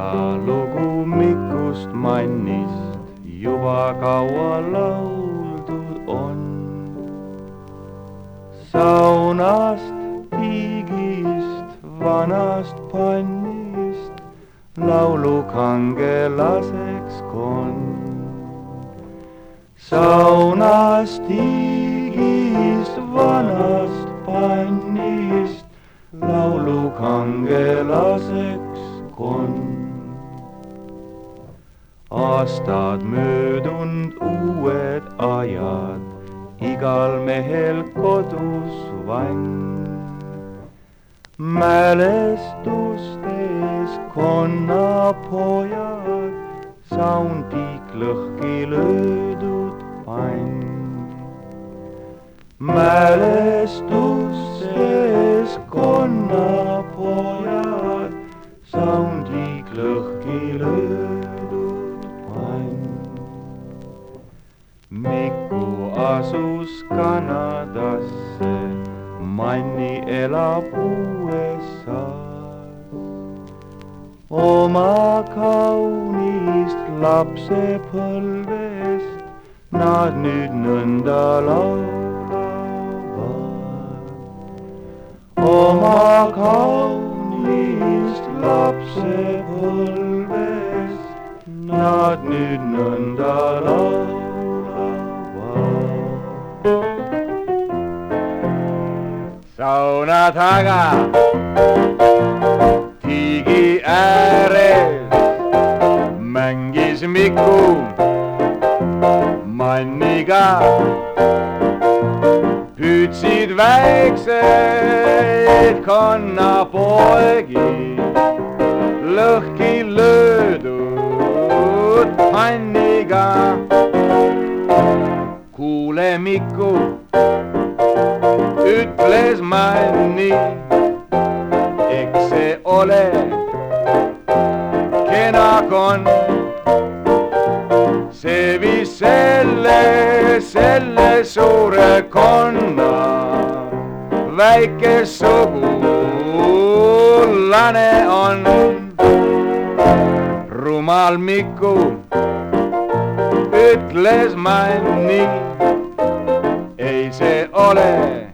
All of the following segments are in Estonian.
seda lugu Mikust mannist juba kaua lauldud on. saunast, tiigist, vanast pannist laulukangelaseks kon. saunast, tiigist, vanast pannist laulukangelaseks kon. Aastad möödunud, uued ajad, igal mehel kodus vann. mälestustes konnapojad, saun tiik lõhki löödud pann. mälestustes konnapojad, Miku asus Kanadasse, Manni elab USA-s. oma kaunist lapsepõlvest nad nüüd nõnda laulavad. oma kaunist lapsepõlvest nad nüüd nõnda laulavad. Sauna taga, tiigi ääres mängis Miku. Manniga. püüdsid väikseid konnapoegi lõhki löödud panniga. kuule, Miku ütles Manni, eks see ole kena konn. see viis selle, selle suure konna, väike sugulane on. rumal Miku ütles Manni, ei see ole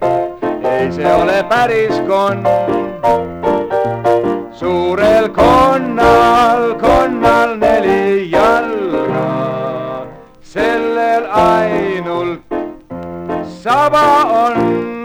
ei see ole päris konn. suurel konnal, konnal neli jalga, sellel ainult saba on